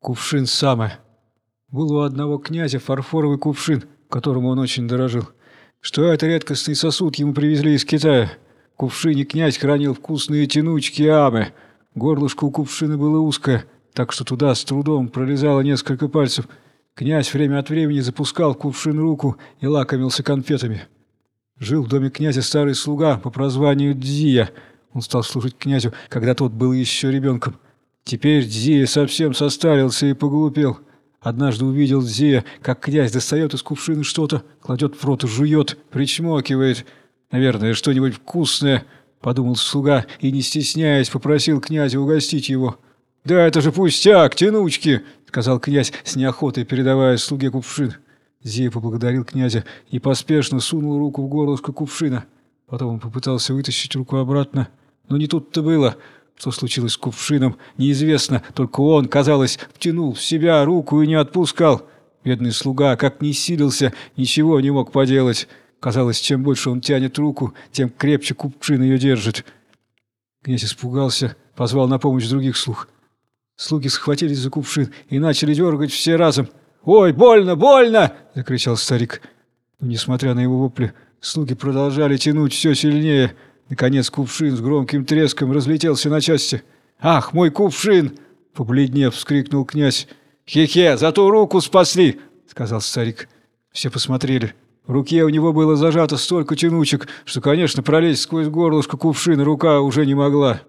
Кувшин самое. Был у одного князя фарфоровый кувшин, которому он очень дорожил. Что это редкостный сосуд ему привезли из Китая. В кувшине князь хранил вкусные тянучки амы. Горлышко у кувшина было узкое, так что туда с трудом пролезало несколько пальцев. Князь время от времени запускал в кувшин руку и лакомился конфетами. Жил в доме князя старый слуга по прозванию Дзия. Он стал служить князю, когда тот был еще ребенком. Теперь Дзия совсем состарился и поглупел. Однажды увидел Дзия, как князь достает из кувшина что-то, кладет в рот и жует, причмокивает. «Наверное, что-нибудь вкусное», — подумал слуга и, не стесняясь, попросил князя угостить его. «Да это же пустяк, тянучки!» — сказал князь с неохотой, передавая слуге кувшин. Зия поблагодарил князя и поспешно сунул руку в горлышко кувшина. Потом он попытался вытащить руку обратно, но не тут-то было — что случилось с кувшином, неизвестно, только он, казалось, втянул в себя руку и не отпускал. Бедный слуга, как ни силился, ничего не мог поделать. Казалось, чем больше он тянет руку, тем крепче кувшин ее держит. Князь испугался, позвал на помощь других слуг. Слуги схватились за кувшин и начали дергать все разом. «Ой, больно, больно!» — закричал старик. Но, несмотря на его вопли, слуги продолжали тянуть все сильнее — Наконец кувшин с громким треском разлетелся на части. «Ах, мой кувшин!» — побледнев вскрикнул князь. «Хе-хе, зато руку спасли!» — сказал старик. Все посмотрели. В руке у него было зажато столько тянучек, что, конечно, пролезть сквозь горлышко кувшина рука уже не могла.